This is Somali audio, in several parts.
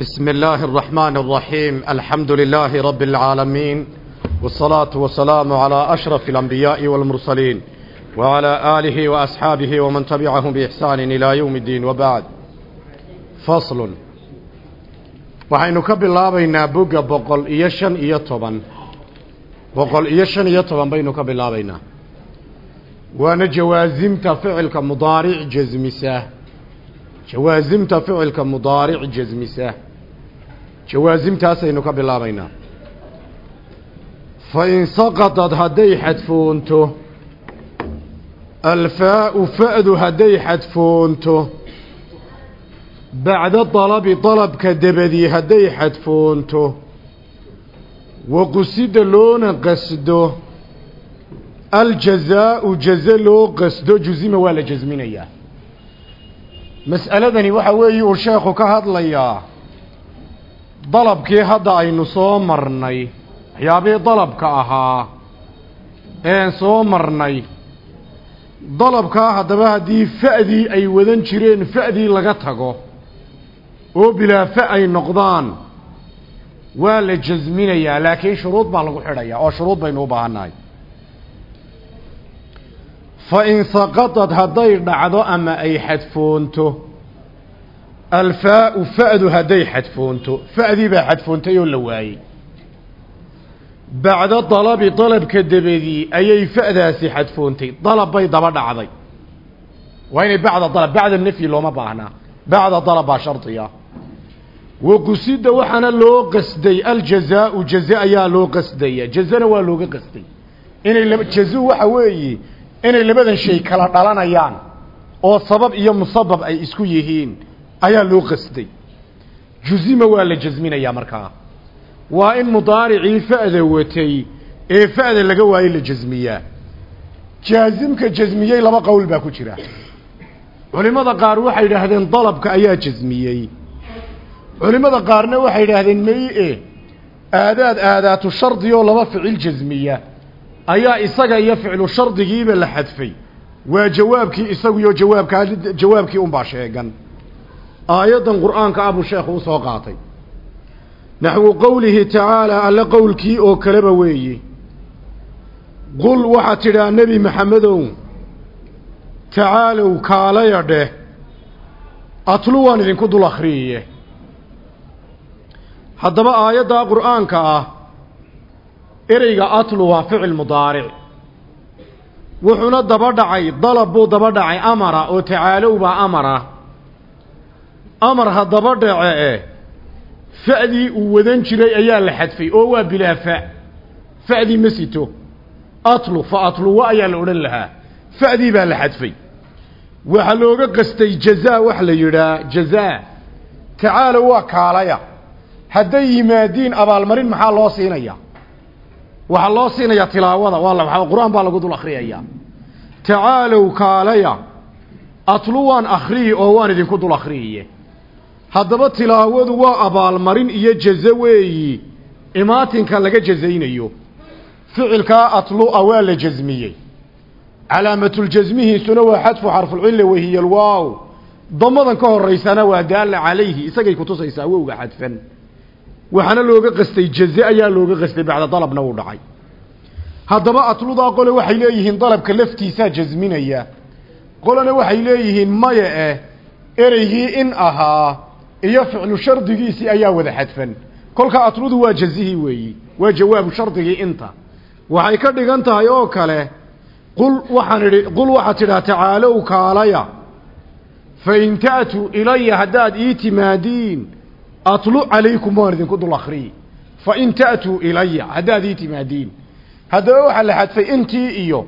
بسم الله الرحمن الرحيم الحمد لله رب العالمين والصلاة والسلام على أشرف الأنبياء والمرسلين وعلى آله وأصحابه ومن تبعهم بإحسان إلى يوم الدين وبعد فصل waxaynu ka bilaabaynaa bogga boqol iyo shan iyo toban boqol iyo shan iyo toban baynu ka bilaabaynaa waana jawaasimta ficilka mudaaric jasmisa jawaasimta ficilka mudaaric jasmisa jawaasimtaasaynu ka bilaabaynaa. Fa in saqadad hadday xadfoonto alfaau fa'du hadday xadfoonto bacda dalabi dalabka dabadii hadday xadfoonto wa qusida loona qasdo aljazaau jaze loo qasdo jusima waa la jasminayaa. Mas'aladani waxa weeye uu sheekhu ka hadlayaa dalabkii hadda aynu soo marnay waxyaabihii dalabka ahaa een soo marnay dalabkaa haddaba haddii fa'dii ay wadan jireen fa'dii laga tago oo bilaa fa ay noqdaan waa la jasminayaa laakiin shuruud baa lagu xidhayaa oo shuruud baynu u baahannahay fa in saqadad hadday dhacdo ama ay xadfoonto alfaau fa'du hadday xadfoonto fa'dii baa xadfoontay oo la waayey. Bacda dalabi dalabka dabadii ayay fa'daasi xadfoontay. Dalab bay daba dhacday. Waa inay bacda dalab bacda nafyi looma baahnaa bacda dalab baa shardiga wa qusida waxaana loo qasday aljazaau jaze ayaa loo qasdaya. Jazena waa looga qasday. Inay laba jazu waxa weeye inay labadan shay kala dhalanayaan oo sabab iyo musabab ay isku yihiin ayaa loo qasday. Jusima waa la jasminayaa markaa. Waa in mudaaricii fa'da watay ee fa'da laga waayey la jasmiyaa jaasimka jasmiyey laba qowl baa ku jira. Culimmada qaar waxay yidhaahdeen dalabka ayaa jasmiyey culimmada qaarna waxay yidhaahdeen mey-e aadaad aadaatu shardi oo laba ficil jasmiya ayaa isaga iyo ficlu shardigiiba la xadfay. Waa jawaabkii isaguyo jawaabkaa jawaabkii unbaa sheegan aayaddan qur'aanka abuu sheekhu u soo qaatay. Naxwu qowlihi tacaalaa alle qowlkii oo kaleba weeye. Qul waxaad tidhaa nebi maxamedow tacaalow kaalaya dheh atlu waan idinku dul akhriyiye haddaba aayaddaa qur'aanka ah ereyga atlu waa ficil mudaaric. Wuxuuna daba dhacay dalab buu daba dhacay amara oo tacaalow amara amar haddaba dhace e fa'dii uu wadan jiray ayaa la xadfay oo waa bilaa fa. Fa'dii ma sito. Atlu fa atluwa ayaa la odhan lahaa. Fa'dii baa la xadfay. Waxaa looga qastay jazaa wax la yidhaa jazaa. Tacaalow waa kaalaya. Hadday yimaadiin abaalmarin maxaa loo siinaya? Waxaa loo siinayaa tilaawada waa qur'aan baa lagu dul akhriyayaa tacaalow kaalaya. Atlu waan akhriyi oo waan idinku dul akhriyiye haddaba tilaawadu waa abaalmarin iyo jaze weeyi. Imaatinka laga jazaynayo ficilkaa atlua waa la jasmiyey calaamatuljasmihiisuna waa xadfu xarfulcille wahiya alwaaw damadan ka horaysana waa daalla calayhi. Isagay kutusaysaa wowga xadfan. Waxaana looga qastay jaze ayaa looga qastay bacda dalabna uu dhacay. Haddaba atludaa qole waxay leeyihiin dalabka laftiisaa jasminaya qolena waxay leeyihiin maya eh ereygii in ahaa iyo ficlu shardigiisii ayaa wada xadfan. Kolka atludu waa jazihii weeyi waa jawaabu shardigii inta. Waxay ka dhigan tahay oo kale qul waxaan idhi qul waxaad tidhaha tacaalow kaalaya fa in ta'tuu ilaya haddaad ii timaadiin atlu calaykum waan idinku dul akhriyi. Fa in ta'tuu ilaya haddaad ii timaadiin haddaba waxaa la xadfay intii iyo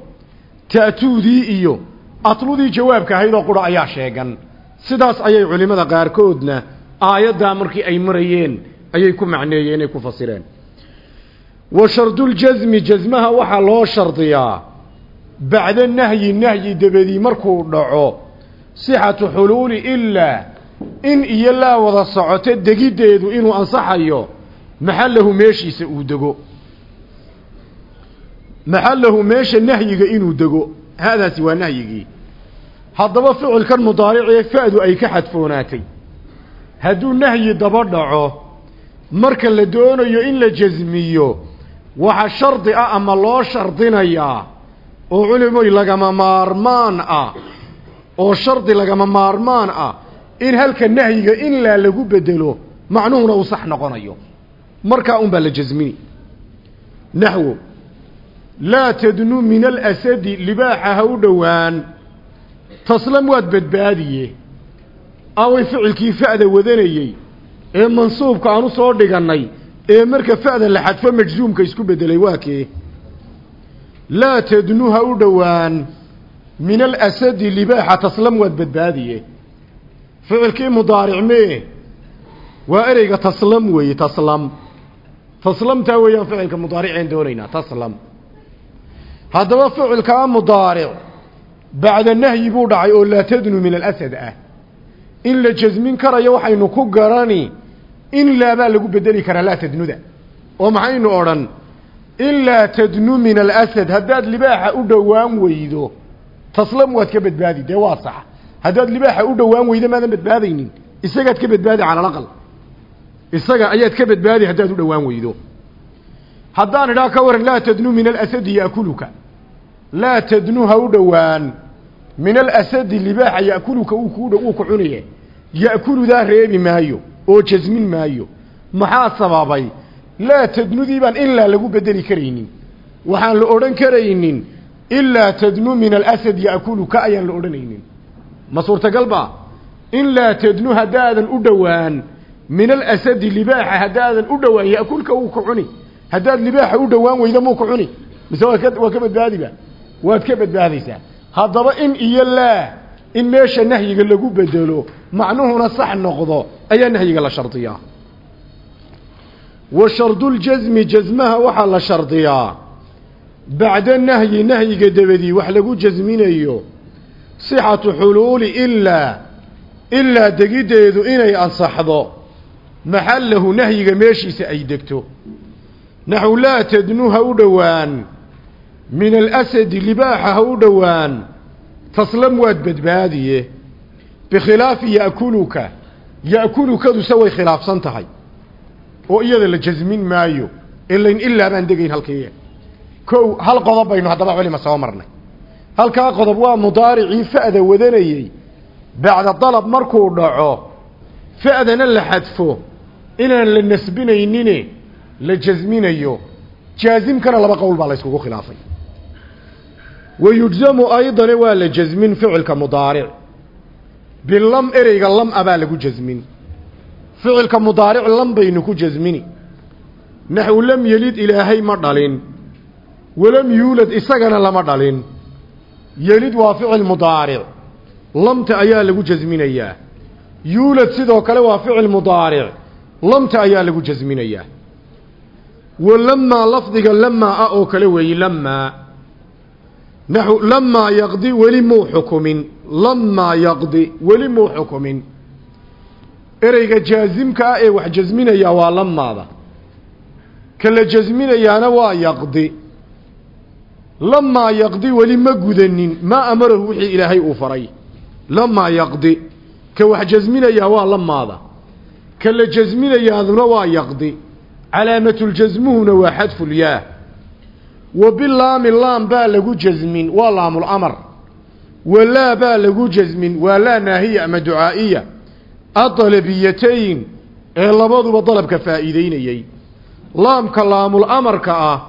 ta'tuudii iyo atludii jawaabka ahayd oo qura ayaa sheegan. Sidaas ayay culimmada qaarkoodna aayaddaa markii ay marayeen ayay ku macneeyeen ay ku fasireen. Wa sharduljasmi jasmaha waxaa loo shardiyaa bacda nahyi nahyi dabadii markuu dhaco sixatu xuluuli ilaa in iyo laa wada socoto degiddeedu inuu ansaxayo maxallahu meeshiisa uu dego. Maxallahu meesha nahyiga inuu dego haadaasi waa nahyigii. Haddaba ficilkan mudaaricee fa'du ay ka xadfoonaatay hadduu nahyi daba dhaco marka la doonayo in la jasmiyo waxa shardi ah ama loo shardinayaa oo culimoy lagama maarmaan ah oo shardi lagama maarmaan ah in halka nahyiga ilaa lagu bedelo macnuhuna uu sax noqonayo. Markaa un baa la jasmini naxwo laa tadnu min alasadi libaaxa ha u dhowaan. Taslam waad badbaadiye away ficilkii fa'da wadanayey ee mansuubka aan u soo dhigannay ee marka fa'da la xadfo majzuumka isku beddelay waa kee. Laa tadnu ha u dhowaan min alasadi libaaxa taslam waad badbaadiye ficilkii mudaaric mee waa ereyga taslam weeye taslam. Taslamtaa weeyaan ficilka mudaariceen doonaynaa taslam. Haddaba ficilkaa mudaaric bacda nahyi buu dhacay oo laa tadnu min alasad ah in la jasmin karayo waxaynu ku garani in laabaa lagu bedeli karaa laa tadnuda. oo maxaynu odhan ilaa tadnu min alasad haddaad libaaxa u dhowaan weydo taslam waad ka badbaadi dee waa sax. Haddaad libaaxa u dhowaan weydo maadan badbaadaynin. Isagaad ka badbaadi cala alaqal isaga ayaad ka badbaadi haddaad u dhowaan weydo. Haddaan idhaa ka waran laa tadnu min alasadi yaakuluka laa tadnu ha u dhowaan min alasadi libaaxa yaakuluka uu ku uu ku cunaye ya'kuludaa reebi maayo oo jasmin maayo. Maxaa sababay laa tadnudii baan ilaa lagu bedeli karaynin. Waxaan la odhan karaynin ilaa tadnu min alasad ya'kuluka ayaan la odhanaynin. Ma suurtagal ba in laa tadnu haddaadan u dhowaan min alasadi libaaxa haddaadan u dhowaan ya'kulka wuu ku cuni. Haddaad libaaxa u dhowaan weydo muu ku cuni. Mise waa ka waa ka badbaadiba waad ka badbaadaysaa haddaba in iyo laa in meesha nahyiga lagu bedelo macnuhuna sax noqdo ayaa nahyiga la shardiyaa. Wa sharduljasmi jasmaha waxaa la shardiyaa. Bacda nahyi nahyiga dabadii wax lagu jasminayo sixatu xuluuli ilaa ilaa degiddeedu inay ansaxdo. Maxallahu nahyiga meeshiisa ay degto. Naxu laa tadnu ha u dhowaan min alasadi libaaxa ha u dhowaan taslam waad badbaadiye bikhilaafi ya'kuluka ya'kulukaduse way khilaafsan tahay oo iyada la jasmin maayo ilayn ilaa baan degayn halkii kow hal qodob baynu haddaba culima soo marnay halkaa qodob waa mudaaricii fa'da wadanayey bacda dalab markuu dhaco fa'dana la xadfo inaan la nasbinaynine la jasminayo jaasimkana laba qowl baa la khilaafay wayujzamu aydane waa la jasmin ficilka mudaaric bilam ereyga lam a baa lagu jasmin ficilka mudaaric lam baynu ku jasmini naxwu lam yelid ilaahay ma dhalin walam yuulad isagana lama dhalin yelid waa ficil mudaaric lamta ayaa lagu jasminayaa yuulad sidoo kale waa ficil mudaaric lamta ayaa lagu jasminayaa wa lamaa lafdiga lamaa ah oo kale weeye lamaa naxu lamaa yaqdi weli muu xukumin. Lamaa yaqdi weli muu xukumin. Ereyga jaasimka ah ee wax jasminayaa waa lamaada ka la jasminayaana waa yaqdi. Lamaa yaqdi weli ma gudanin. Maa amarahu wixii ilaahay uu faray. Lamaa yaqdi. Ka wax jasminayaa waa lamaada ka la jasminayaaduna waa yaqdi. Calaamatuljasmuhuna waa xadfulyaah wa bilaami laam baa lagu jasmin waa laamulamar wa laa baa lagu jasmin waa laa naahiya ama ducaa'iya. Adalabiyatayn ee labaduba dalabka faa'iideynayey laamka laamul amarka ah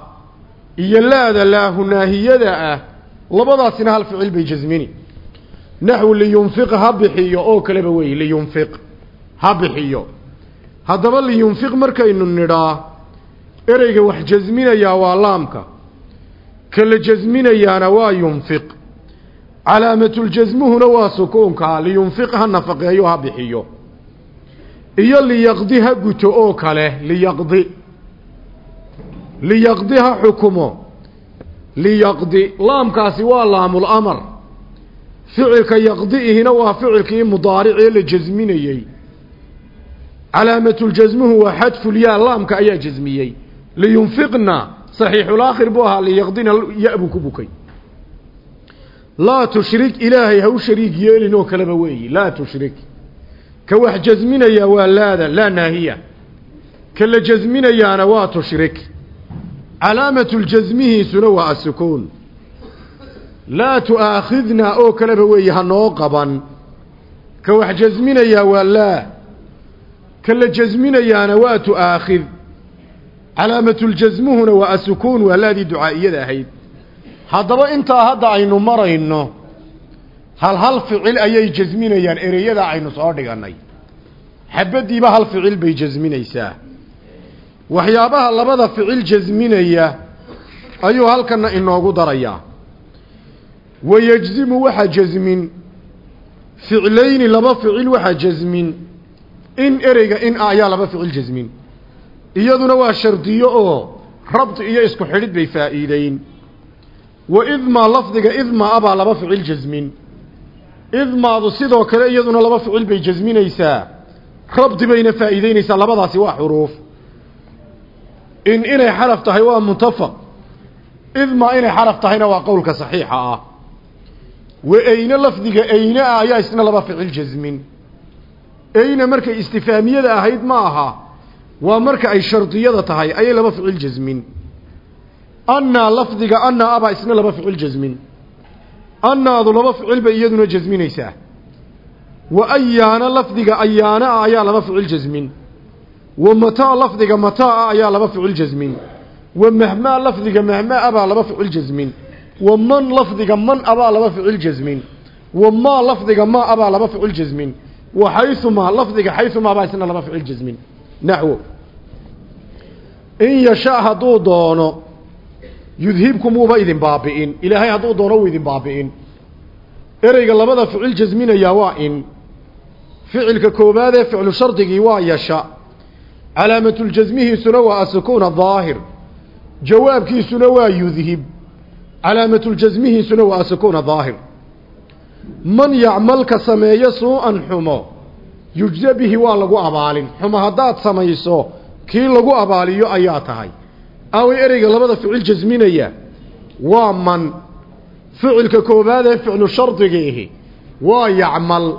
iyo laada laahunaahiyada ah labadaasina hal ficil bay jasmini. Naxwu liyunfiq ha bixiyo oo kaleba weeye liyunfiq ha bixiyo. Haddaba liyunfiq markaynu nidhaa ereyga wax jasminayaa waa laamka ka la jasminayaana waa yunfiq. Calaamatuljasmuhuna waa sukuunka liyunfiq ha nafaqeeyo ha bixiyo. Iyo liyaqdi ha guto oo kale liyaqdi. Liyaqdi ha xukumo. Liyaqdi laamkaasi waa laamul amar ficilka yaqdiihina waa ficilkii mudaaric ee la jasminayey. Calaamatuljasmuhu waa xadfulyaa laamka ayaa jasmiyey. Liyunfiqna saxiixulaakhir buu ahaa liyaqdina ya-buu ku bukay. Laa tushrik ilaahay ha u shariig yeelin oo kaleba weeyi. Laa tushrik. Ka wax jasminayaa waa laada laa naahiya. Ka la jasminayaana waa tushrik. Calaamatu ljasmihiisuna waa asukuun laa tu'aakhidnaa oo kaleba weeye hanoo qaban. Ka wax jasminayaa waa laa. Ka la jasminayaana waa tu'aakhid calaamatuljasmuhuna waa asukuun waa laadii ducaa'iyada ahayd. Haddaba intaa hadda aynu marayno hal hal ficil ayay jasminayaan ereyada aynu soo dhigannay. Xabaddiiba hal ficil bay jasminaysaa. Waxyaabaha labada ficil jasminaya ayuu halkanna inoogu darayaa wayejzimu waxaa jasmin ficlayni laba ficil waxaa jasmin in ereyga in a ayaa laba ficil jasmin iyaduna waa shardiyo oo rabdi iyo isku xidhid bay faa'iideyn. Wa idmaa lafdiga idmaa abaa laba ficil jasmin. Idmaadu sidoo kale iyaduna laba ficil bay jasminaysaa. Rabdi bayna faa'iideynaysaa labadaasi waa xuruuf. In inay xaraf tahay waa muntafaq idmaa inay xaraf tahayna waa qowlka saxiixa ah. Wa eyne lafdiga eyne ah ayaa isna laba ficil jasmin. Eyne markay istifaamiyada ahayd ma aha waa marka ay shardiyada tahay ayay laba ficil jasmin annaa lafdiga annaa abaa isna laba ficil jasmin annaadu laba ficil bay iyaduna jasminaysaa wa ayaana lafdiga ayaana ah ayaa laba ficil jasmin wa mataa lafdiga mataa ah ayaa laba ficil jasmin wa mahmaa lafdiga mahmaa abaa laba ficil jasmin wa man lafdiga man abaa laba ficil jasmin wa maa lafdiga maa abaa laba ficil jasmin wa xayumaa lafdiga xayumaa baa isna laba ficil jasmin naxwo in yasha hadduu doono yudhibkumuuba idin baabi'in. Ilaahay hadduu doono wuu idin baabi'in. Ereyga labada ficil jasminayaa waa in ficilka koowaad ee ficlu shardigii waa yasha. Calaamatuljasmihiisuna waa asukuun adaahir jawaabkiisuna waa yudhib calaamatuljasmihiisuna waa asukuun adaahir man yacmalka sameeyo suu-an xumo yujza bihi waa lagu abaalin. Xumo haddaad samayso kii lagu abaaliyo ayaa tahay. Away ereyga labada ficil jasminaya waa man. Ficilka koowaad ee ficlu shardigiihi waa yacmal.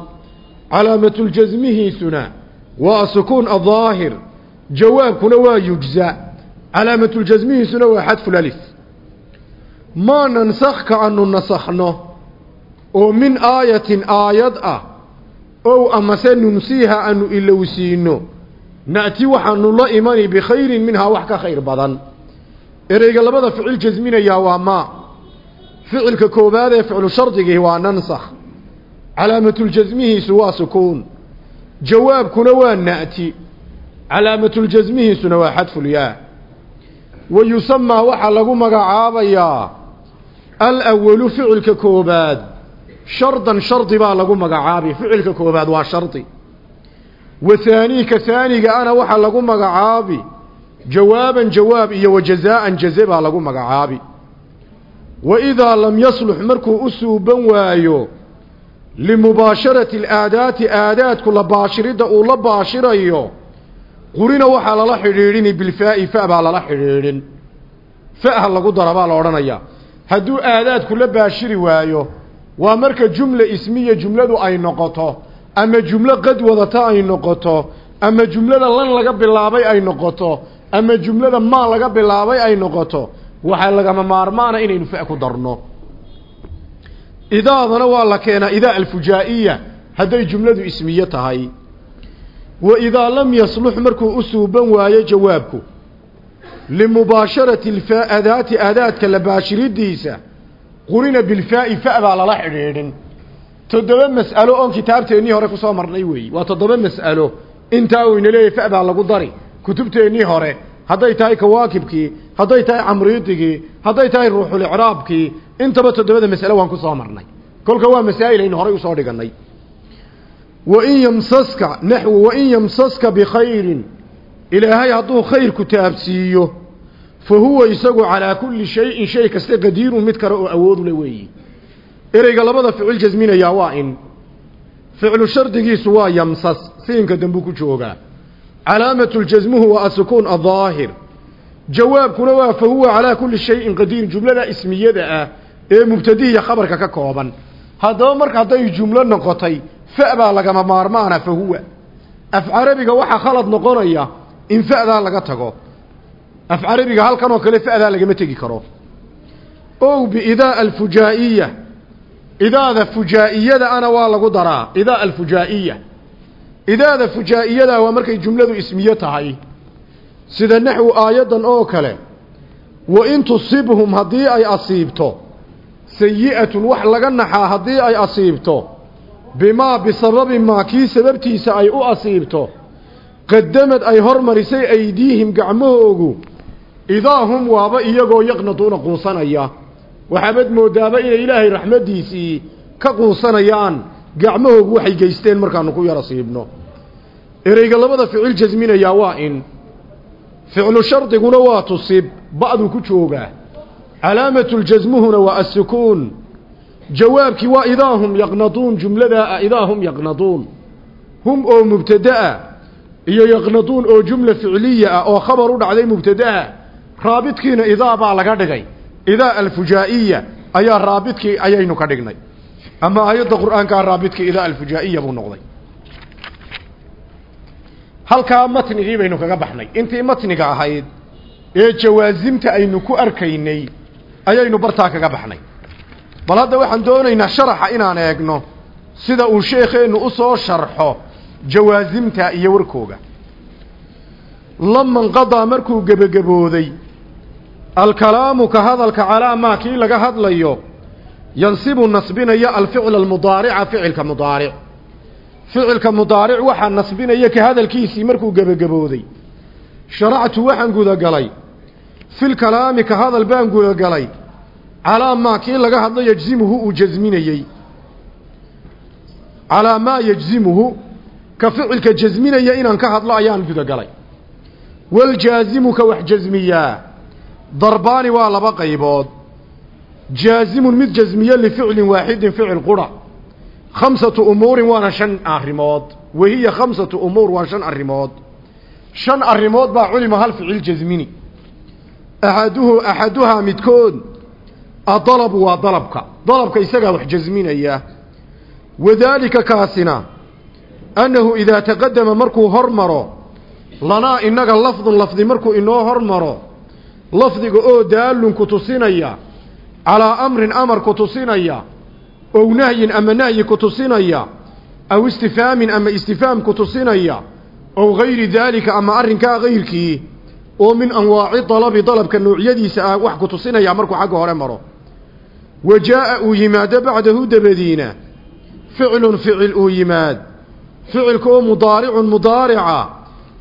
Calaamatuljasmihiisuna waa sukuun adaahir jawaabkuna waa yujza. Calaamatuljasmihiisuna waa xadfulالf maa nansakh ka anu nasakhno oo min aayatin aayad ah ow amase nunsiiha anu ilowsiino na'ti waxaanu la imani bikhayrin minhaa wax ka khayr badan. Ereyga labada ficil jasminayaa waa maa ficilka koowaad ee ficlu shardigii waa nansakh. Calaamatuljasmihiisu waa sukuun. Jawaabkuna waa na'ti. Calaamatuljasmihiisuna waa xadfulyaa wa yusamaa waxaa lagu magacaabayaa alawalu ficilka koobaad shardan shardi baa lagu magacaabi. Ficilka koobaad waa shardi wa haanii ka haaniga ana waxaa lagu magacaabi. Jawaaban jawaab iyo wa jazaa'an jaze baa lagu magacaabi. Wa idaa lam yaslux markuu u suuban waayo limubaasharati alaadaati aadaadku la baashiridda uu la baashirayo qurina waxaa lala xidhiidhini bilfaa'i fa baa lala xidhiidhin. Fa'ha lagu dara baa la odhanayaa. Hadduu aadaadku la baashiri waayo waa marka jumla ismiya jumladu ay noqoto ama jumlo qad wadata ay noqoto. Ama jumlada lan laga bilaabay ay noqoto. Ama jumlada maa laga bilaabay ay noqoto. Waxaa lagama maarmaana inaynu fa ku darno. Idaadana waa la keenaa idaa alfujaa'iya. Hadday jumladu ismiye tahay. Wa idaa lam yaslux markuu u suuban waayo jawaabku. Limubaasharati alfaadaati aadaadka la baashiridiisa. Qurina bilfaa'i fa baa lala xidhiidhin toddoba mas'alo oon kitaabteennii hore ku soo marnay weeyi. Waa toddoba mas'alo. Intaa uu ina leeyahy fa baa lagu dari. Kutubteennii hore hadday tahay kawaakibkii hadday tahay camriidigii hadday tahay ruuxulicraabkii intaba toddobada mas'alo waan ku soo marnay. Kolka waa masaa'il aynu horay u soo dhigannay. Wain yamsaska naxwu wain yamsaska bikhayrin ilaahay hadduu khayr ku taabsiiyo fa huwa isagu calaa kulli shayin shay kasta qadiirun mid kale oo awoodule weeyi ereyga labada ficil jasminayaa waa in ficlu shardigiisu waa yamsas siinka dambuu ku joogaa calaamatuljasmuhu waa asukuun adaahir jawaabkuna waa fa huwa calaa kulli shayin qadiir jumlada ismiyada ah ee mubtadihiya khabarka ka kooban. Haddaba marka hadday jumlo noqotay fa baa lagama maarmaana fa huwa. Af carabiga waxaa khalad noqonaya in fa'daa laga tago. Af carabiga halkan oo kale fa'daa lagama tegi karo. Ow biidaa alfujaa'iya idaada fujaa'iyada ana waa lagu daraa idaa alfujaa'iya idaada fujaa'iyada waa markay jumladu ismiyo tahay. Sida naxwu aayaddan oo kale wa in tusibhum haddii ay asiibto sayi'atun wax laga naxaa haddii ay asiibto bimaa bisababi maa kii sababtiisa ay u asiibto qadamad ay hormarisay aydiihim gacmahoogu idaa hum waaba iyagoo yaqnaduuna quusanaya waxaabad moodaaba inay ilaahay raxmaddiisii ka quusanayaan gacmahoogu waxay geysteen markaanu ku yar asiibno ereyga labada ficil jasminayaa waa in ficlu shardiguna waa tusib ba'du ku joogaa calaamatuljasmuhuna waa assukuun. Jawaabkii waa idaahum yaqnaduun jumladaa ah idaahum yaqnaduun. Hum oo mubtada'a iyo yaqnaduun oo jumla ficliya ah oo khabar u dhacday mubtada'a. Raabidkiina idaa baa laga dhigay idaa alfujaa'iya ayaa raabidkii ayaynu ka dhignay. Ama aayadda qur'aankaa raabidkii idaa alfujaa'iya buu noqday. Halkaa matnigii baynu kaga baxnay. Intii matniga ahayd ee jawaasimta aynu ku arkaynay ayaynu bartaa kaga baxnay. Bal hadda waxaan doonaynaa sharaxa inaan eegno sida uu sheekheennu u soo sharxo jawaasimta iyo warkooga. Laman qadaa markuu gebagabooday alkalaamu ka hadalka calaa maa kii laga hadlayo yansibu nasbinaya alficla almudaarica ficilka mudaaric. Ficilka mudaaric waxaa nasbinaya ka hadalkiisii markuu gebagabooday. Sharactu waxaan gudagalay. Filkalaami ka hadal baan gudagalay. Calaa maa kii laga hadlo yejzimuhu uu jasminayey. Calaa maa yejzimuhu ka ficilka jasminaya inaan ka hadlo ayaan gudagalay. Waljaazimu ka wax jasmiyaa darbaani waa laba qaybood. Jaazimun mid jasmiye lificlin waaxidin ficil qura. Khamsatu umuurin waana shan arrimood. Wahiya khamsatu umuur waa shan arrimood. Shan arrimood baa culima hal ficil jasmini axaduhu axaduhaa midkood adalabu waa dalabka. Dalabka isagaa wax jasminaya wadaalika kaasina annahu idaa taqadama markuu hormaro lanaa innaga lafdun lafdi markuu inoo hormaro lafdiga oo daalun ku tusinaya calaa amrin amar ku tusinaya ow nahyin ama nahyi ku tusinaya aw istifhaamin ama istifhaam ku tusinaya ow gayri daalika ama arrinkaa kayrkii oo min anwaaci dalabi dalabka noocyadiisa ah wax ku tusinaya markuu xagga hore maro. Wa jaa'a uu yimaado bacdahu dabadiina ficlun ficil uu yimaad ficilka oo mudaaricun mudaarica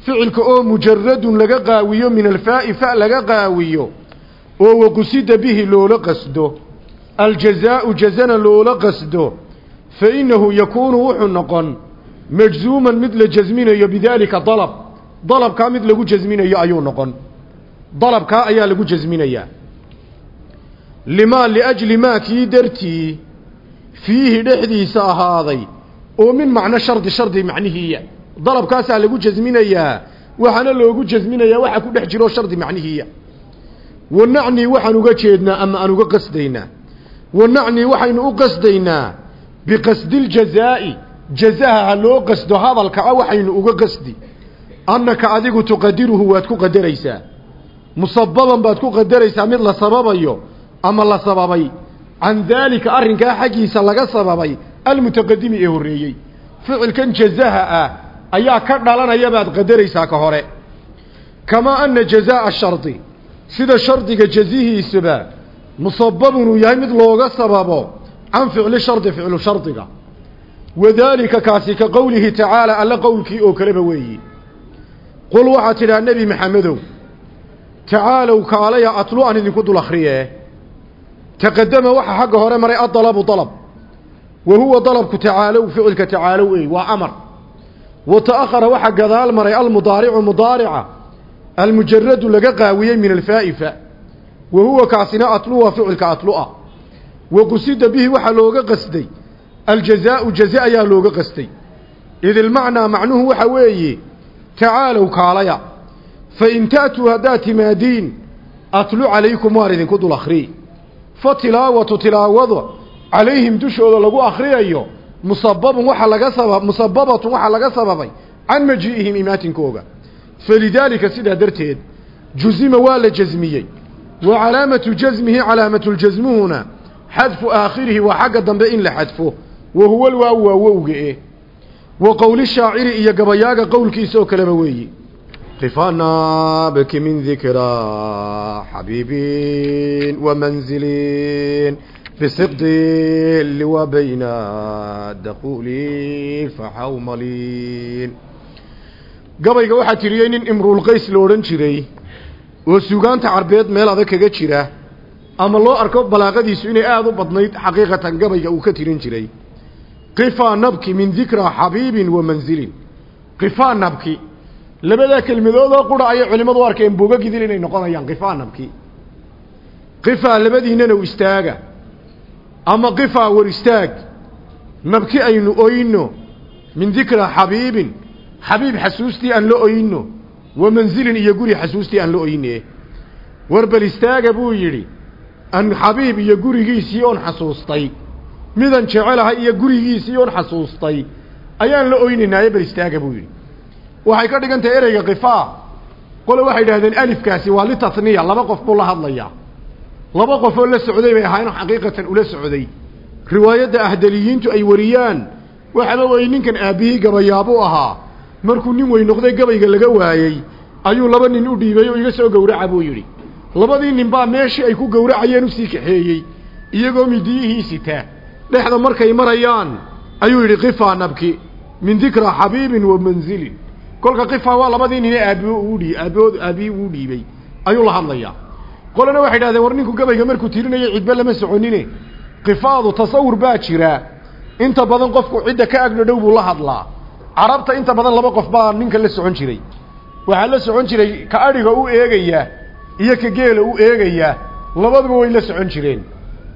ficilka oo mujaradun laga qaawiyo min alfaa'i fa laga qaawiyo oo waqusida bihi loola qasdo aljazaa'u jazana loola qasdo fa innahu yakuunu wuxuu noqon majzuuman mid la jasminayo bidaalika dalab dalabkaa mid lagu jasminayo ayuu noqon. Dalabkaa ayaa lagu jasminayaa limaa liajli maa kii dartii fiihi dhexdiisa ahaaday oo min macno shardi shardi macnihiiya dalabkaasaa lagu jasminayaa waxaana loogu jasminayaa waxa ku dhex jiro shardi macnihiiya. Wanacnii waxaan uga jeednaa ama aan uga qasdaynaa. Wanacnii waxaynu u qasdaynaa biqasdiiljazaa'i jazaha ha loo qasdo hadalka a waxaynu uga qasdi. Annaka adigu tuqadiruhu waad ku qadaraysaa musababan baad ku qadaraysaa mid la sababayo ama la sababay. Can daalika arrinkaa xaggiisa laga sababay almutaqadimi ee horreeyey. Ficilkan jazaha ah ayaa ka dhalanaya baad qadaraysaa ka hore. Kamaa anna jazaa'a shardi sida shardiga jazihiisuba musababun uu yahay mid looga sababo can ficli shardi ficlu shardiga. Wadaalika kaasi ka qowlihi tacaala alla qowlkii oo kaleba weeyi. Qul waxaad tidhaha nebi maxamedow tacaalow kaalaya atlu aan idinku dul akhriye taqadama waxaa xagga hore maray adalabu dalab. Wa huwa dalabku tacaalow ficilka tacaalow ey waa amar wa ta'akhara waxaa gadaal maray almudaaricu mudaarica almujaradu laga qaawiyey min alfaa'ifa wa huwa kaasina atlu waa ficilka atlua. Wa qusida bihi waxaa looga qasday aljazaa'u jaze ayaa looga qastay id ilmacnaa macnuhu waxa weeye tacaalow kaalaya fa in ta'tuu haddaad timaadiin atlu calaykum waan idinku dul akhriy fa tilaawatu tilaawada calayhim dushooda lagu akhriyayo musababun waxa laga sabab musababatun waxaa laga sababay can maji'ihim imaatinkooga falidaalika sidaa darteed jusima waa la jasmiyey wa calaamatu jasmihi calaamatuljasmuhuna xadfu aakhirihi waa xagga dambe in la xadfo. Wa huwa lwaaw waa wowga e. Wa qowli shaaciri iyo gabayaaga qowlkiisa oo kaleba weeyi. Qifana baki min dikraa xabiibin wamanzilin fi siqdi liwa bayna daquuli faxawmalin gabayga waxaa tiriyey nin imruulqays la odhan jiray oo suugaanta carbeed meel adag kaga jira ama loo arko balaaqadiisu inay aada u badnayd xaqiiqatan gabayga uu ka tirin jiray qifaa nabki min dikraa xabiibin wa manzilin qifaa nabki labadaa kelmadoodoo qura ayay culimmadu u arkeen bogagidil inay noqonayaan qifaa nabki qifaa labadiinnana u istaaga ama qifaa war istaag. Nabki aynu oyno min dikraa xabiibin xabiib xasuustii aan la oyno wa manzilin iyo guri xasuustii aan la oyne war bal istaaga buu yidhi an xabiib iyo gurigiisii oon xasuustay. Midan jecelahay iyo gurigiisii oon xasuustay. Ayaan la oynaynaaye bal istaaga buu yidhi. Waxay ka dhigan tahay ereyga kifaa qole waxay idhahdeen alifkaasi waa litatniya laba qof buu la hadlayaa laba qof oo la socday bay ahaayeen xaqiiqatan ula socday. Riwaayadda ahdaliyiintu ay wariyaan. Waxaba weye ninkan aabbihii gabayaabuu ahaa. Markuu nin weyn noqday gabayga laga waayey ayuu laba nin u dhiibay oo iga soo gowraca buu yidhi. Labadii nin baa meeshii ay ku gowracayeen u sii kaxeeyey iyagoo midiyihii sitaa dhexda markay marayaan ayuu yidhi qifaa nabki min dikraa xabiibin wa manzilin. Kolka qifaa waa labadii nine dhii aabbood aabbihii uu dhiibay. Ayuu la hadlayaa qolena waxay idhahdeen war ninku gabayga markuu tirinayay cidba lama soconine. Qifaadu tasawur baa jira. Inta badan qofku cidda ka agdho dhow buu la hadlaa. Carabta inta badan laba qof baa ninka la socon jiray. Waxaa la socon jiray ka adhiga u eegaya iyo ka geela u eegaya labaduba way la socon jireen.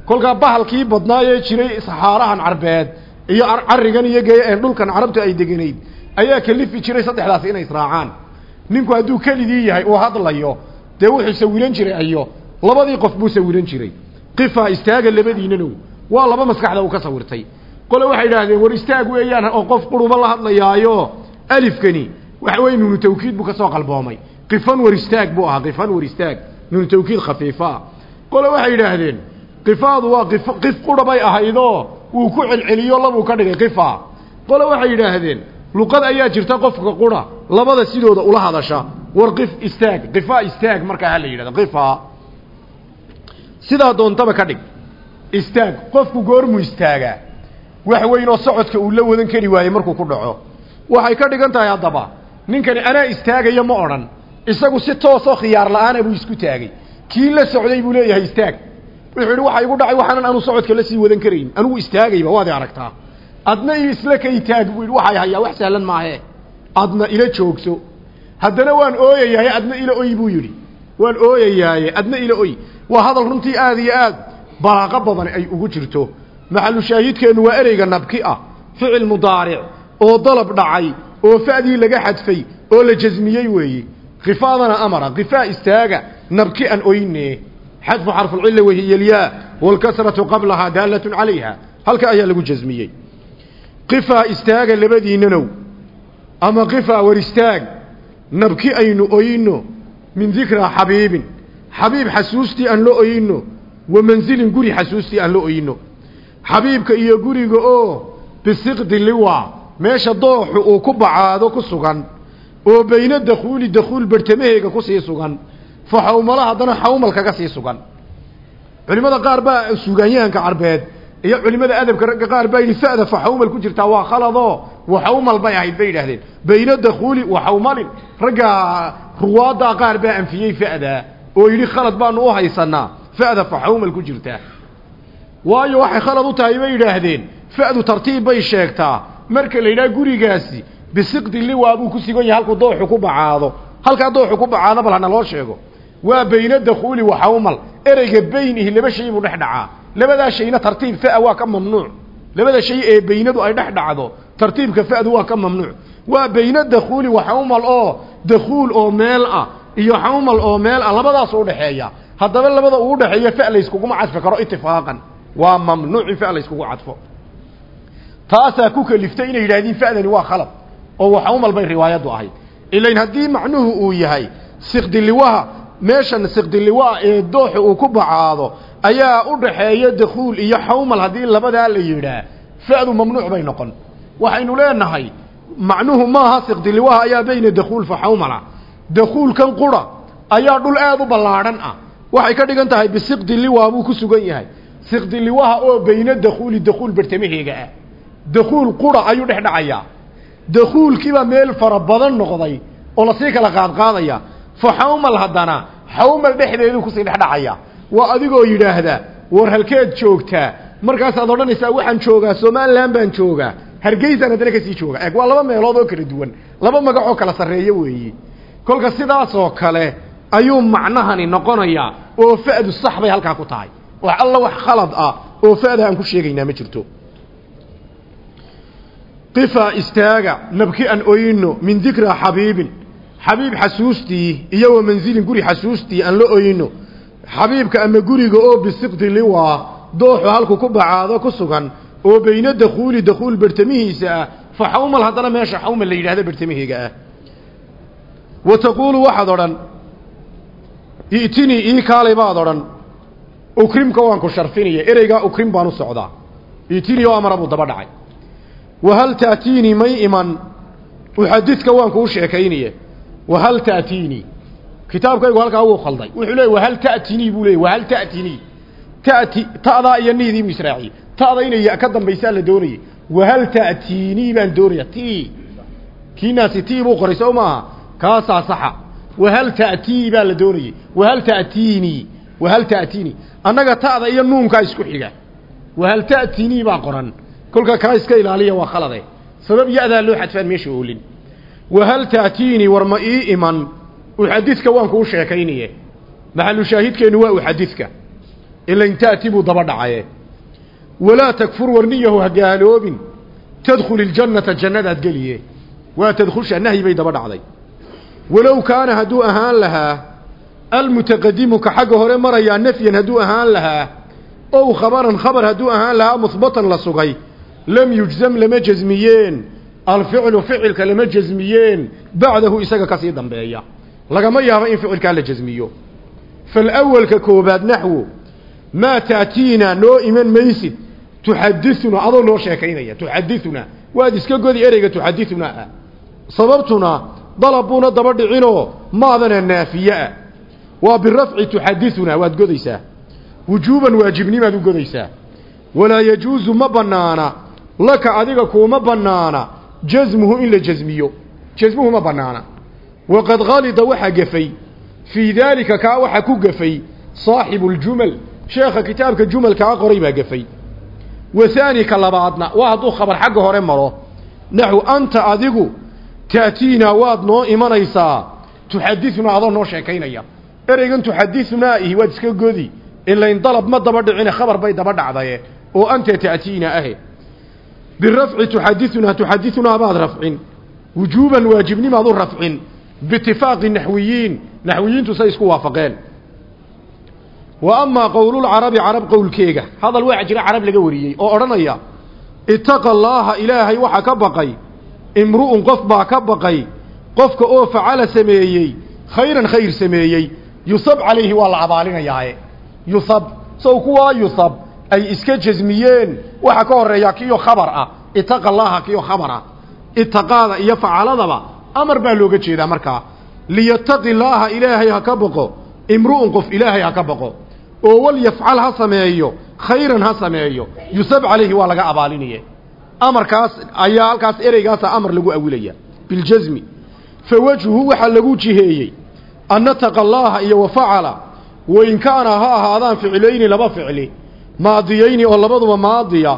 Kolkaa bahalkii badnaayee jiray saxaarahan carbeed iyo carrigan iyo ge dhulkan carabta ay deganayd ayaa kalifi jiray saddexdaas inay israacaan ninku hadduu keligii yahay uu hadlayo dee wuxuu sawiran jiray ayo labadii qof buu sawiran jiray. Qifaa istaaga labadiinanow waa laba maskaxda uu ka sawirtay. Qole waxay idhaahdeen war istaag weeyaan oo qof quruba la hadlayaayo alifkani waxa weye nuunu tawkiid buu ka soo qalboomay. Qifan war istaag buu ahaa qifan war istaag. Nuunu tawkiid khafiifaa qole waxay yidhaahdeen qifaadu waa qif qif qura bay ahaydoo wuu ku celceliyo labuu ka dhigay qifaa qole waxay yidhaahdeen luqad ayaa jirta qofka qura labada sidooda ula hadasha war qif istaag qifaa istaag markaa ha la yidhahdo qifaa sidaa doontaba ka dhig. Istaag qofku goormuu istaagaa. Wax weyn oo socodka uu la wadan kari waaye markuu ku dhaco. Waxay ka dhigan tahay haddaba ninkani anaa istaagaya ma odhan. Isagu si toosoo khiyaar la'aana buu isku taagay. Kii la socday buu leeyahay istaag. Wuxuu yidhi waxa igu dhacay waxaanan anu socodka la sii wadan karayn. Anugu istaagayba waad i aragtaa. Adna isla kay taag buu yidhi waxay hayaa wax sahlan maahee adna ila joogso haddana waan ooyayaaye adna ila oy buu yidhi. Waan ooyayaaye adna ila oy. Waa hadal runtii aada iyo aad balaaqo badan ay ugu jirto. Maxalu shaahidkeennu waa ereyga nabki ah ficil mudaaric oo dalab dhacay oo fa'dii laga xadfay oo la jasmiyey weeye kifaadana amara kifaa istaaga nabki an oyne. Xadfu xarfulcilla wahiya alyaa waalkasratu qablahaa daalatun calayha. Halka ayaa lagu jasmiyey qifaa istaaga labadiinanow ama qifaa war istaag nabki aynu oyno min dikraa xabiibin. Xabiib xasuustii aan la oyno wa manzilin guri xasuustii aan la oyno xabiibka iyo guriga oo bisiqdi liwa meesha dooxu uu ku bacaado ku sugan oo bayna dakhuuli dakhuul bartamaheega ku sii sugan fa xawmala haddana xawmal kaga sii sugan. Culimmada qaar baa suugaanyahanka carbeed iyo culimada adabka ragga qaar baa yidhi fa'da fa ku jirtaa waa khaladoo waxawmal bay ahayd bay yidhahdeen bayna dakhuuli waxawmalin ragga ruwaaddaa qaar baa anfiyey fa'da. Oo yidhi khalad baanu u haysanaa fa'da fa xawmal ku jirtaa waayo waxay khalad u tahay bay yidhaahdeen. Fa'du tartiib bay sheegtaa. Marka la yidhaha gurigaasi bisiqdi liwaa buu ku sigan yahay halkuu dooxu ku bacaado. Halkaa dooxu ku bacaado bal hana loo sheego. Waa bayna dakhuuli waxawmal ereyga baynihi laba shay buu dhex dhacaa. Labadaa shayna tartiib fa'a waa ka mamnuuc. Labada shay ee baynadu ay dhex dhacdo tartiibka fa'du waa ka mamnuuc. Waa bayna dakhuuli waxawmal oo dakhuul oo meel ah iyo xawmal oo meel ah labadaas u dhexeeya haddaba labada uu dhexeeya fa layskuguma cadfi karo itifaaqan waa mamnuuc in fa layskugu cadfo. Taasaa ku kaliftay inay yidhahdiin fa'dani waa khalad oo waxawmal bay riwaayaddu ahayd. Ilayn haddii macnuhu uu yahay siqdiliwaha meeshan siqdiliwaa ee dooxa uu ku bacaado ayaa u dhaxeeya dakhuul iyo xawmal haddii labadaa la yidhaa fa'du mamnuuc bay noqon waxaynu leenahay macnuhu maaha siqdiliwaha ayaa bayna dakhuul fa xawmala. Dakhuulkan qura ayaa dhul aad u ballaadhan ah. Waxay ka dhigan tahay bisiqdi liwaa buu ku sugan yahay. Siqdi liwaha oo bayna dakhuuli dakhuul bartamaheega ah. Dakhuul qura ayuu dhex dhacayaa. Dakhuulkiibaa meel fara badan noqday oo la sii kala qaadqaadaya fa xawmal haddana xawmal dhexdeeduu ku sii dhex dhacaya. Waa adigoo yidhaahda war halkeed joogtaa. Markaasaad odhanaysaa waxaan joogaa somalilan baan joogaa hargeysaan haddana ka sii jooga. Eeg waa laba meelood oo kala duwan. Laba magac oo kala sarreeyo weeyi. Kolka sidaasoo kale ayuu macnahani noqonayaa oo fa'du sax bay halkaa ku tahay. Wax alla wax khalad ah oo fa'da aan ku sheegaynaa ma jirto. Qifaa istaaga nabki an oyno min dikraa xabiibin xabiib xasuustii iyo wa manzilin guri xasuustii aan la oyno xabiibka ama guriga oo bisiqdi liwaa dooxu halku ku bacaado ku sugan oo bayna dakhuuli dakhuul bartamihiisa ah fa xawmal haddana meesha xawmal la yidhahda bartamihiga ah. Wa taquulu waxaad odhan i'tinii ii kaalay baad odhan ukrimka waan ku sharfinaya ereygaa ukrim baan u socdaa. I'tinii oo amara buu daba dhacay. Wahal ta'tiinii may iman? Uxadidka waan kuu sheekaynaya wahal ta'tiinii? Kitaabkaygu halkaa wuu khalday. Wuxuu leeyay wahal ta'tinii buu leeyay wahal ta'tinii ta'ti ta'daa iyo niidii buu israaciye ta'da inay ya ka dambaysaa la doonayay. Wahal ta'tiinii baan doonaya ti kiinaasi ti buu qoray soo maaha kaasaa saxa. Wahal ta'tii baa la doonayay. Wahal ta'tiinii wahal ta'tiinii annaga ta'da iyo nuunkaa isku xiga. Wahal ta'tinii baa qoran. Kolka kaa iska ilaaliya waa khalade. Sabab ya-daa loo xadfaan meesha oolin. Wahal ta'tiinii war ma ii iman. Uxadidka waan kuu sheekaynaye. Maxalu shaahidkeennu waa uxadidka ilain ta'ti buu daba dhacaye walaa takfur warniyahu ha gaaloobin. Tadkhul iljannata jannadaad geliye. Waa tadkhusha nahyi bay daba dhacday. Walow kaana hadduu ahaan lahaa almutaqadimu ka xagga hore marayaa nafyan hadduu ahaan lahaa ow khabaran khabar hadduu ahaan lahaa muhbatan la sugay. Lam yujzam lama jasmiyeen alficlu ficilka lama jasmiyeen bacdahu isaga ka sii dambeeya. Lagama yaabo in ficilkaa la jasmiyo falawalka koobaad naxwo maa ta'tiina noo iman maysid tuxadithuna adoo noo sheekaynaya tuxadithuna waad iska godi ereyga tuxadithuna ah. Sababtuna dalab buuna daba dhicinoo maadana naafiyeah waa birafci tuxadithuna waad godaysaa. Wujuuban waajibnimaad u godaysaa. Walaa yajuusu ma bannaana laka adiga kuuma bannaana jasmuhu in la jasmiyo jasmuhu ma bannaana. Waqad khalida waxaa gafay fii daalika kaa waxa ku gafay saaxibu ljumal sheekha kitaabka jumalkaa qoray baa gafay wahaani ka labaadna waa hadduu khabar xagga hore maro. Naxu anta adigu ta'tiinaa waad noo imanaysaa. Tuxadithunaa adoo noo sheekaynaya. Ereygan tuxadithunaa ihi waad iska godi ilain dalab ma daba dhicine khabar bay daba dhacdaye. Oo anta ta'tiinaa ahe. Birafci tuxadithunaa tuxadithunaa baad rafcin. Wujuuban waajibnimaad u rafcin. Biitifaaqi naxwiyiin. Naxwiyiintu say isku waafaqeen wa amaa qowlulcarabi carab qowlkeega hadal waa jira carab laga wariyey oo odhanaya itaqa allaaha ilaahay waxaa ka baqay imru'un qof baa ka baqay qofka oo facala sameeyey khayran khayr sameeyey yusab calayhi waa la abaalinayaaye. Yusab. Sow kuwaa yusab. Ay iska jasmiyeen. Waxa ka horreeya kiyo khabar ah. Itaqa allaaha kiyo khabar ah. Itaqaada iyo facaladaba amar baa looga jeedaa markaa. Liyataqi llaaha ilaahay ha ka baqo imru'un qof ilaahay ha ka baqo oo wal yafcal ha sameeyo khayran ha sameeyo yusab calayhi waa laga abaalinaye amarkaas ayaa halkaas ereygaasa amar lagu awilaya. Biljasmi fa wajhu waxaa lagu jiheeyey an nataqa allaaha iyo wa facala wain kaana ha ahaadaan ficlayni laba ficli maadiyayni oo labaduba maadiya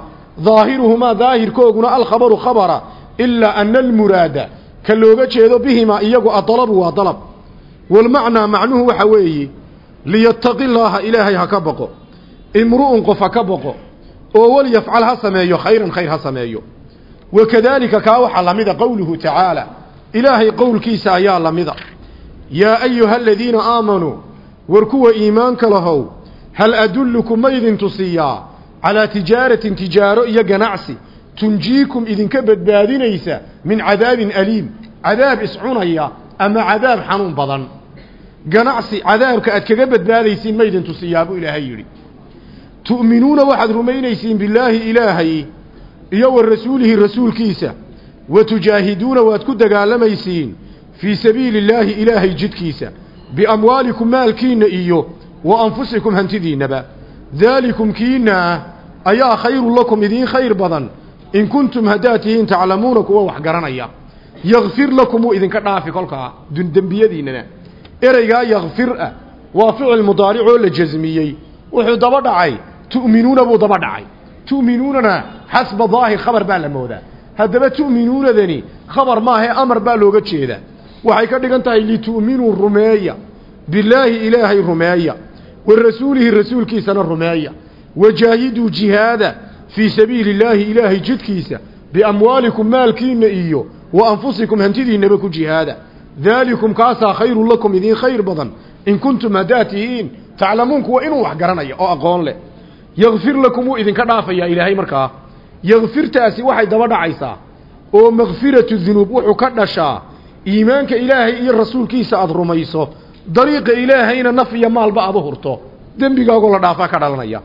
daahiruhumaa daahirkooguna alkhabaru khabara ilaa ana almuraada ka looga jeedo bihimaa iyagu adalabu waa dalab. Walmacnaa macnuhu waxa weeye liyataqi llaaha ilaahay ha ka baqo imru'un qof ha ka baqo oo wal yafcal ha sameeyo khayran khayr ha sameeyo. Wakadaalika kaa waxaa la mida qowluhu tacaala ilaahay qowlkiisa ayaa la mida yaa ayuha aladiina aamanuu war kuwa iimaanka lahow hal adullukum ma idin tusiyaa calaa tijaaratin tijaaro iyo ganacsi. Tunjiikum idinka badbaadinaysa min cadaabin aliim. Cadaab iscunaya ama cadaab xanuun badan ganacsi cadaabka aad kaga badbaadaysiin maydin tusiyaa buu ilaahay yidhi. Tu'minuuna waxaad rumaynaysiin billaahi ilaahay iyo wa rasuulihi rasuulkiisa. Wa tujaahiduuna waad ku dagaalamaysiin fii sabiili illaahi ilaahay jidkiisa biamwaalikum maalkiinna iyo wa anfusikum hantidiinnaba. Daalikum kiinaa ayaa khayrun lakum idiin khayr badan. In kuntum haddaad tihiin taclamuuna kuwa wax garanaya. Yakfir lakum wuu idinka dhaafi kolkaa dembiyadiinnana ereygaa yakfir ah waa ficil mudaaric oo la jasmiyey wuxuu daba dhacay. Tu'minuuna buu daba dhacay. Tu'minuunana xasba daahir khabar baa la moodaa. Haddaba tu'minuunadani khabar maahae amar baa looga jeedaa. Waxay ka dhigan tahay litu'minuu rumeeya. Bilaahi ilaahay rumeeya. Wa rasuulihi rasuulkiisana rumeeya. Wajaahiduu jihaada fii sabiili illaahi ilaahay jidkiisa biamwaalikum maalkiinna iyo wa anfusikum hantidiinnaba ku jihaada daalikum kaasaa khayrun lakum idiin khayr badan in kuntum haddaad tihiin taclamuun kuwa inuu wax garanaya oo aqoon leh yakfir lakum wuu idinka dhaafayaa ilaahay markaa yakfirtaasi waxay daba dhacaysaa oo makfiratu dunuub wuxuu ka dhashaa iimaanka ilaahay iyo rasuulkiisa aada rumayso dariiqa ilaahayna naf iyo maalba aada u hurto dembigaagoo la dhaafaa ka dhalanaya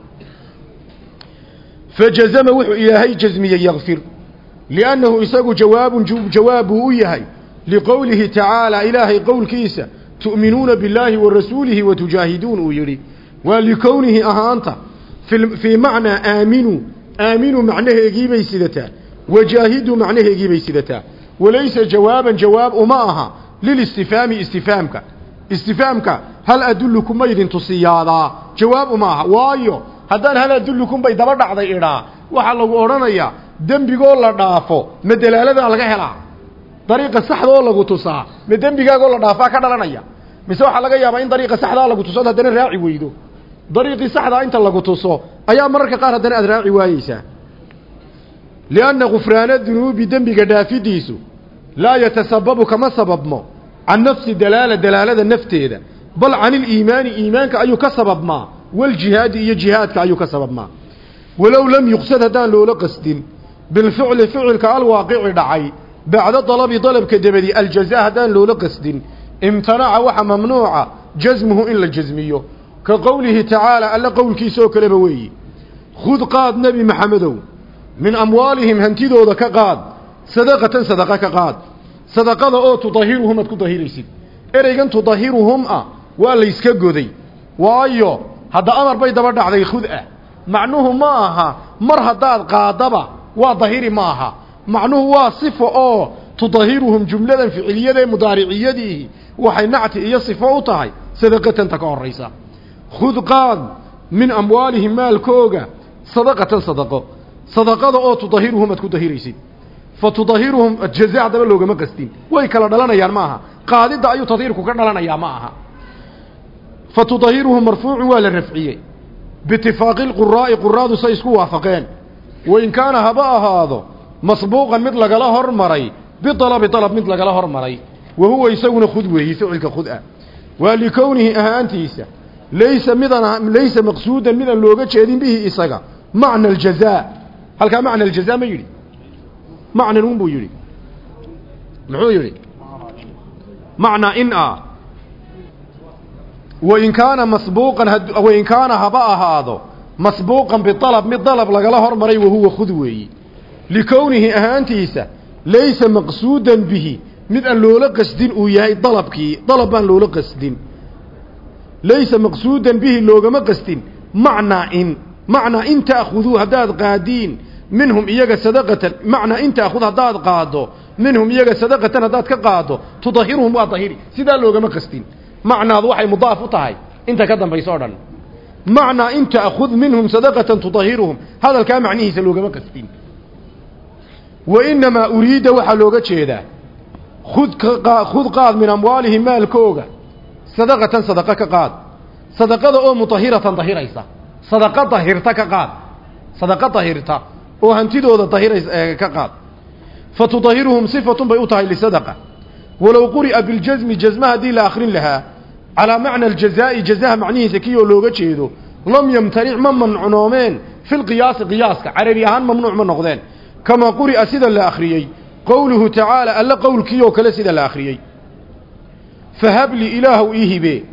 fajazama wuxuu ilaahay jasmiyey yakfir liannahu isagu jawaabun jawaab buu u yahay liqowlihi tacaala ilaahay qowlkiisa tu'minuuna billaahi wa rasuulihi wa tujaahiduun uu yidhi waa likownihi ahaanta fii macnaa aaminuu aaminuu macnaheegiibay sidataa wajaahiduu macnaheegiibay sidataa walaysa jawaaban jawaab uma aha lilistifhaami istifaamka istifaamka hal adullukum ma idin tusiyaadaa jawaab uma aha waayo haddaan hal adullukum bay daba dhacday idhaa waxaa lagu odhanayaa dembigoo la dhaafo ma laga helaa dariiqa saxdaoo lagu tusaa ma dembigaagoo la dhaafaa ka dhalanaya. Mise waxaa laga yaabaa in dariiqa saxdaa lagu tuso ad haddana raaci weydo. Dariiqii saxdaa inta lagu tuso ayaa mararka qaar haddana aad raaci waayeysaa. Lianna gufraana dunuubi dembiga dhaafidiisu laa yatasababu kama sababmo can nafsi dalaala dalaalada nafteeda bal can iliimaani iimaanka ayuu ka sababmaa waljihaadi iyo jihaadka ayuu ka sababmaa. Walow lam yuqsad haddaan loola qasdin bilficli ficilka alwaaqici dhacay bacda dalabi dalabka dabadi aljazaa haddaan loola qasdin imtanaca waxa mamnuuca jasmuhu in la jasmiyo ka qowlihi tacaala alla qowlkiisaoo kaleba weeyi khud qaad nebi maxamedow min amwaalihim hantidooda ka qaad sadaqatan sadaqa ka qaad sadaqada oo tudahiruhum aad ku dahiraysid ereygan tudahiruhum ah waa layska goday waayo hadda amar bay daba dhacday khud ah macnuhu ma aha mar haddaad qaadaba waa dahiri ma aha macnuhu waa sifo oo tudahiruhum jumladan ficiliyadae mudaariciyadiihi waxay nacti iyo sifo u tahay sadaqatanta ka horaysa khud qaad min amwaalihim maalkooga sadaqatan sadaqo. Sadaqada oo tudahiruhum aad ku dahiraysid. Fa tudahiruhum jaza haddaba loogama qastin way kala dhalanayaan ma aha. Qaadidda ayuu tadhiirku ka dhalanayaa ma aha. Fa tudahiruhum marfuucun waa la rafciyey. Biitifaaqi lquraa'i quraadu say isku waafaqeen. Wain kaana haba ahaado masbuuqan mid lagala hormaray bidalabi dalab mid lagala hormaray. Wa huwa isaguna khud weeyi ficilka khud ah. Waa likownihi ahaantiisa laysa midaan laysa maqsuudan midaan looga jeedin bihi isaga. Macna aljazaa. Halkaa macna aljazaa ma yidhi? Macnan un buu yidhi. Muxuu yidhi? Macnaa in a. Wain kaana masbuuqan wain kaana haba ahaado masbuuqan bialab mid dalab lagala hormaray wahuwa khud weeyi likownihi ahaantiisa laysa maqsuudan bihi. Mid aan loola qasdin uu yahay dalabkii dalab baan loola qasdin. Laysa maqsuudan bihi loogama qasdin. Macnaa in macnaa in ta'khuduu haddaad qaadiin minhum iyaga sadaqatan macnaa in ta'khud haddaad qaado. Minhum iyaga sadaqatan haddaad ka qaado. Tudahiruhum waa dahiri sidaa loogama qasdin. Macnaadu waxay mudaaf u tahay. Inta ka dambayso o dhan. Macnaa in ta'khud minhum sadaqatan tudahiruhum hadalkaa macnihiisa loogama qasdin wa inamaa uriida waxaa looga jeedaa khud qaad min amwaalihim maalkooga. Sadaqatan sadaqa ka qaad. Sadaqada oo mutahiratan dahiraysa. Sadaqa dahirta ka qaad. Sadaqa dahirta oo hantidooda dahiraysa ka qaad. Fa tudahiruhum sifatun bay u tahay lisadaqa walow quri'a biljasmi jasma haddii la akrin lahaa calaa macna aljazaa'i jazaha macnihiisa kiyoo looga jeedo lam yamtanic ma mamnucnoomeen fi lqiyaasi qiyaaska. Carabi ahaan mamnuuc ma noqdeen kamaa quri'a sida la akhriyey. Qowluhu tacaala alla qowlkii oo kale sida la akhriyey. Fahabli ilaahow ii hibee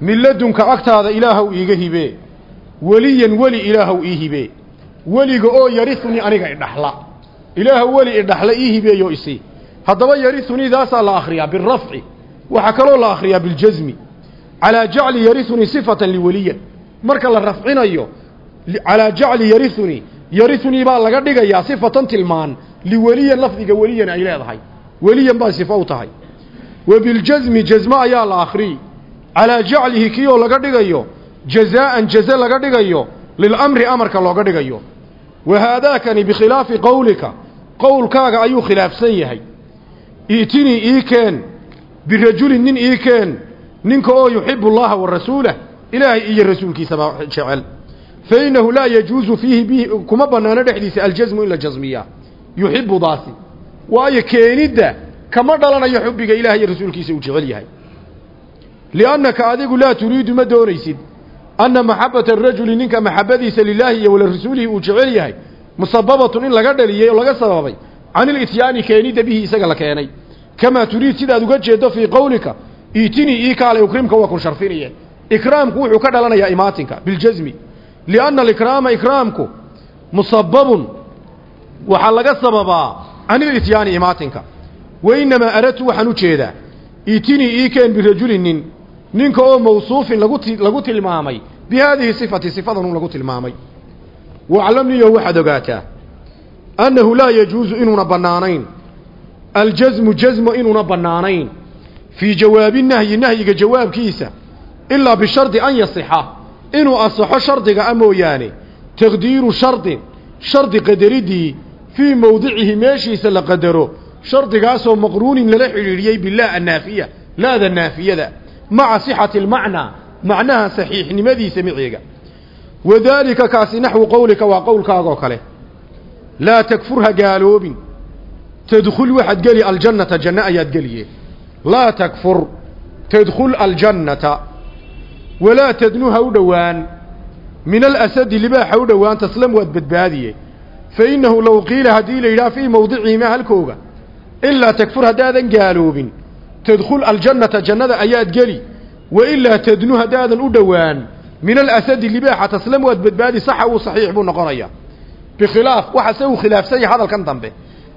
min ladunka agtaada ilaahow iiga hibee weliyan weli ilaahow ii hibee weliga oo yarisunii aniga idhaxla ilaahow weli idhaxla ii hibeeyo isi. Haddaba yarisunii daasaa la akhriyaa birafci waxaa kaloo la akhriyaa biljasmi calaa jacli yarisunii sifatan liweliyan marka la rafcinayo calaa jacli yarisunii yarisunii baa laga dhigayaa sifatan tilmaan liweliyan lafdiga weliyan ay leedahay. Weliyan baa sifo u tahay. Wa biljasmi jasme ayaa la akhriy. Calaa jaclihi kii oo laga dhigayo jazaa'an jaze laga dhigayo lilamri amarka looga dhigayo. Wa haadaakani bikhilaafi qowlika qowlkaaga ayuu khilaafsan yahay. I'tinii ii keen birajulin nin ii keen ninka oo yuxibu allaha wa rasuulah ilaahay iyo rasuulkiisaba jecel fa innahu laa yajuusu fiihi bihi kuma bannaano dhexdiisa aljasmu in la jasmiyaa yuxibu daasi waayo keenidda kama dhalanayo xubbiga ilahay iyo rasuulkiisa uu jecel yahay liannaka adigu laa turiidu ma doonaysid anna maxabbata arajuli ninka maxabbadiisa lilaahi iyo walirasuulihi uu jecel yahay musababatun in laga dhaliyey oo laga sababay can ilityaani keenidda bihi isaga la keenay kamaa turiid sidaad uga jeedo fii qowlika iitinii ii kaale ukrimka waa kun ikraamku wuxuu ka dhalanayaa imaatinka biljasmi lianna alikraama ikraamku musababun waxaa laga sababaa can ilityaani imaatinka wa innamaa aradtu waxaan u jeedaa iitinii ii keen birajulin nin ninka oo mawsuufin lagu tilmaamay bi haadihi sifati sifadanun lagu tilmaamay waclamniyo waxaad ogaataa annahu laa yajuusu inuuna bannaanayn aljasmu jasmo inuuna bannaanayn fii jawaabi nahyi nahyiga jawaabkiisa ilaa bishardi an yasixa inuu asaxo shardiga a mooyaane taqdiiru shardin shardi qadariddii fii mowdicihi meeshiisa la qadaro shardigaasoo maqruunin lala xidhiidhiyey bilaa annaafiya laada naafiyada maca sixati almacnaa macnaha saxiixnimadiisa miciga wadaalika kaasi naxwu qowlika waa qowlkaagoo kale. Laa takfur ha gaaloobin. Tadkhul waxaad geli aljannata janno ayaad geliye. Laa takfur. Tadkhul aljannata walaa tadnu ha u dhowaan. Min alasadi libaax ha u dhowaan taslam waad badbaadiye fa innahu low qiila haddii la yidhaha fii mowdicihimaa halkooga. Ilaa takfur haddaadan gaaloobin. Tadkhul aljannata jannada ayaad geli. Wa ilaa tadnu haddaadan u dhowaan. Min alasadi libaaxa taslam waad badbaadi saxa uu saxiix buu noqonayaa bikhilaaf waxase uu khilaafsan yahay hadalkan dambe.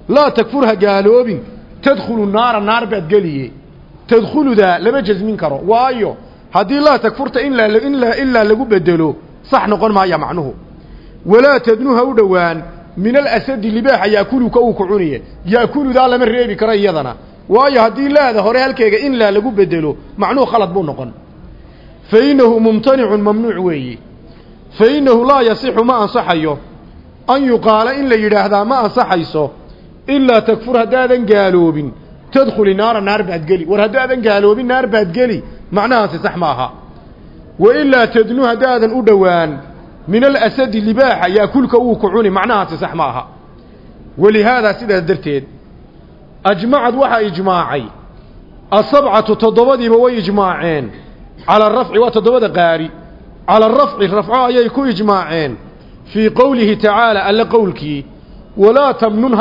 Laa takfur ha gaaloobin. Tadkhulu naara naar baad geliye tadkhuludaa lama jasmin karo. Waayo haddii laa takfurta inlaa ilaa lagu bedelo sax noqon maaya macnuhu. Walaa tadnu ha u dhowaan min alasadi libaaxa yaakuluka uu ku cuniye. Yaakuludaa lama reebi karo iyadana. Waayo haddii laada hore halkeega in laa lagu bedelo macnuhu khalad buu noqon. Fa innahu mumtanicun mamnuuc weeye fa innahu laa yasixu ma ansaxayo. An yuqaala in la yidhaahdaa ma ansaxayso. Ilaa takfur haddaadan gaaloobin tadkhuli naara naar baad geli. War haddaadan gaaloobin naar baad geli. Macnahaasi sax ma aha wa ilaa tadnu haddaadan u dhowaan min alasadi libaaxa yaakulka uu ku cuni macnahaasi sax ma aha walihaadaa sidaas darteed ajmacad waxaa ijmaacay asabcatu toddobadiiba way ijmaaceen cala arafci waa toddobada qaari cala arafci rafco ayay ku ijmaaceen fii qowlihi tacaala alle qowlkii walaa tamnun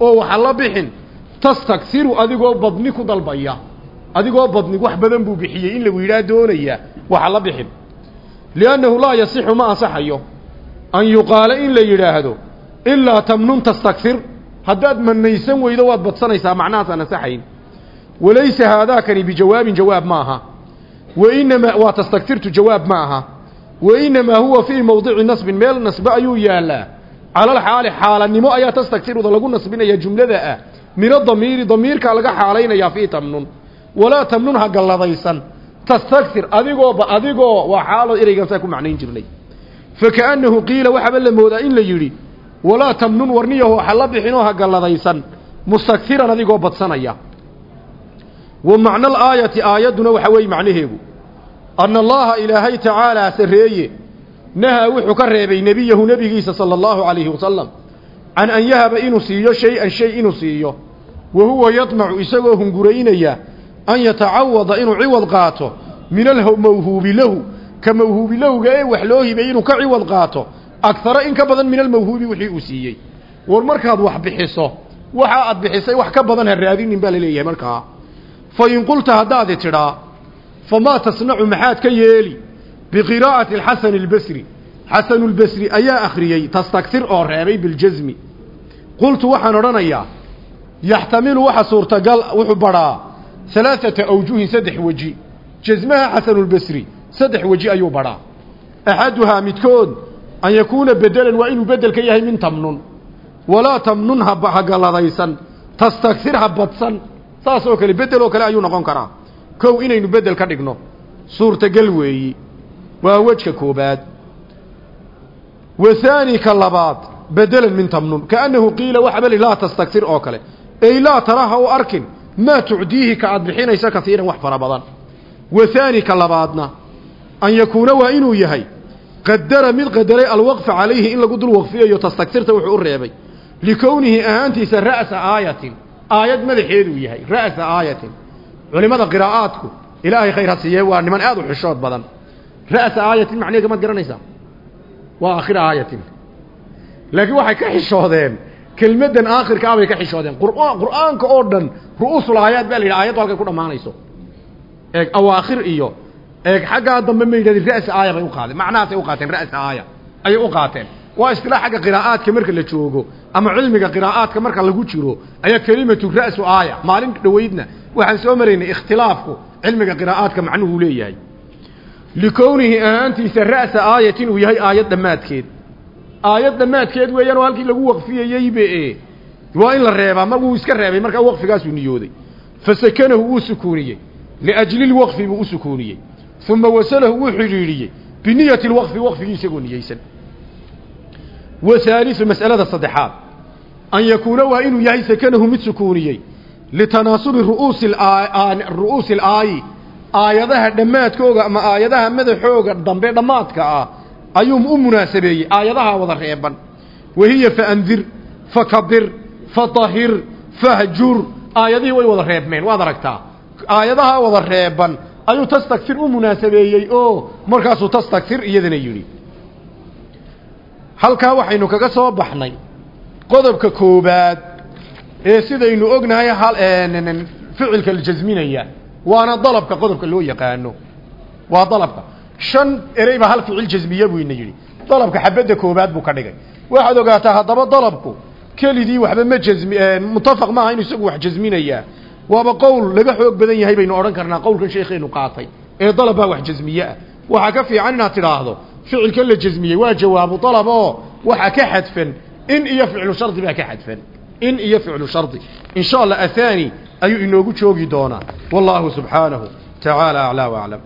oo waxa la bixin tastaksiru adigoo badni ku dalbaya adigoo badni wax badan buu bixiyey in lagu yidhaah doonaya waxa la bixin. Liannahu laa yasixu ma ansaxayo an yuqaala in la yidhaahdo ilaa tamnun tastaksir haddaad manaysan weydo waad badsanaysaa macnahaas aan ansaxayn. Walaysa haadaakani bijawaabin jawaab ma aha. Wainamaa waa tastaktirtu jawaab ma aha. Wainamaa huwa fii mowdici nasbin meel nasbe ayuu yaallaa cala alxaali xaalanimo ayaa tastaktiruda lagu nasbinaya jumlada ah min adamiiri damiirkaa laga xaalaynayaa fii tamnun. Walaa tamnun ha galladaysan tastaktir adigooba adigoo waa xaalo ereygan saa ku macnayn jirnay. Fakaannahu qiila waxaaba la moodaa in la yidhi walaa tamnun warniyaho ha la bixinoo ha galladaysan mustakhiran adigoo badsanaya. Wa macna alaayati aayadduna waxa weeye macnaheegu anna allaaha ilaahay tacaalaa sarreeye nahaa wuxuu ka reebay nebiyahu nebigiisa sala allahu calayhi wasalam can an yahaba inuu siiyo shay-an shay inuu siiyo? Wa huwa yadmacu isagoo hunguraynaya an yatacawada inuu ciwad qaato min almawhuubi lahu. Ka mawhuubi lahowga ee wax loo hibay inuu ka ciwad qaato. Agara in ka badan min almawhuubi wixii uu siiyey. War markaad wax bixiso waxa aad bixisay wax ka badan ha raadinin baa la leeyahay markaa. Fa in qulta haddaad tidhaa famaa tasnacu maxaad ka yeeli? Biqiraa'ati alxasani albasri. Xasanulbasri ayaa akhriyey tastaktir oo reebay biljasmi qultu waxaan odhanayaa yaxtamilu waxa suurtagal wuxuu badhaa halaaثata awjuhin saddex weji jasmaha xasanulbasri saddex weji ayuu badhaa axaduhaa midkood an yakuuna bedelan waa inuu bedel ka yahay min tamnun. Walaa tamnun hagaladaysan tastakir ha badsan. Saas oo kale bedel oo kale ayuu noqon karaa. Kow inaynu bedel ka dhigno suurtagal weeyi. Waa wejka koobaad. Wahaani ka labaad bedelan min tamnun. Kaannahu qiila waxaba li laa tastakir oo kale. Ey laa taraha u arkin maa tucdiihi ka aad bixinaysa kaiiran wax fara badan. Wahaani ka labaadna an yakuuna waa inuu yahay qadara mid qadaray alwaqfa calayhi in lagu dul waqfiyayo tastakirta wuxuu u reebay. Likownihi ahaantiisa ra'sa aayatin aayad madaxeeduu yahay ra'sa aayatin. Culimada qiraa'aadku ilaahay khayr ha siiye waa niman aad u xishood badan. Ra'sa aayatin macnaheega maad garanaysaa? Waa aakhira aayatin laakiin waxay ka xishoodeen. Kelmaddan aakhirka ah bay ka xishoodeen. Qur'aanka oo dhan ru'uusul aayaad baa la yidhaha ayaddu halkay ku dhammaanayso. Eeg awaakhir iyo eeg xaggaa dambe ma yidhahdeen ra'sa aaya bay u qaadeen macnahaasay u qaateen ra'sa aaya. Ayay u qaateen. Waa istilaax xagga qiraa'aadka marka la joogo ama cilmiga qiraa'aadka marka lagu jiro ayaa kelimatu ra'su aaya. Maalin dhoweydna waxaan soo maraynay ikhtilaafku cilmiga qiraa'aadka macnuhu leeyahay. Likownihi ahaantiisa ra'sa aayatin uu yahay aayad dhammaadkeed aayad dhammaadkeed weeyaan oo halkii lagu waqfiyayeybe waa in la reebaa ma wuu iska reebay markaa waqfigaasuu niyooday. Fasakanahu wuu sukuuniyey liajli lwaqfi buu u sukuuniyey. Uma wasalahu wuu xidhiidhiyey biniyati lwaqfi waqfigii isagoo niyeysan wahaaliu mas'alada saddexaad an yakuuna waa inuu yahay sakanahu mid sukuuniyey litanaasubi ru'uusi ru'uusi alaayi aayadaha dhammaadkooga ama aayadaha madaxooga dambe dhammaadka ah ayuu u munaasabeeyey aayadaha wada reeban. Wahiya faandir fakabir fatahir fahjur aayadihii way wada reebmeen waad aragtaa. Aayadaha wada reeban ayuu tastakfir u munaasabeeyey oo markaasuu tastakfir iyadana yidhi. Halkaa waxaynu kaga soo baxnay qodobka koobaad ee sidaynu ognahay hal ficilka la jasminaya waana dalabka qodobka loo yaqaano. Waa dalabka shan erey baa hal ficil jasmiye buu ina yidhi. Dalabka xabadda koobaad buu ka dhigay. Waxaad ogaataa haddaba dalabku kelidii waxba ma jasmi mutafaq maaha inu isagu wax jasminayaa waaba qowl laga xoog badan yahay baynu odhan karnaa qowlkan sheekheenu qaatay ee dalab wax jasmiye ah. Waxaa ka fiican inaad tidhaahdo ficilkan la jasmiyey waa jawaabu dalab oo waxa ka xadfan in iyo ficlu shardi baa ka xadfan. In iyo ficlu shardi. In sha allah athani ayuu inoogu joogi doonaa. Wallahu subxaanahu tacaala aclaa waclam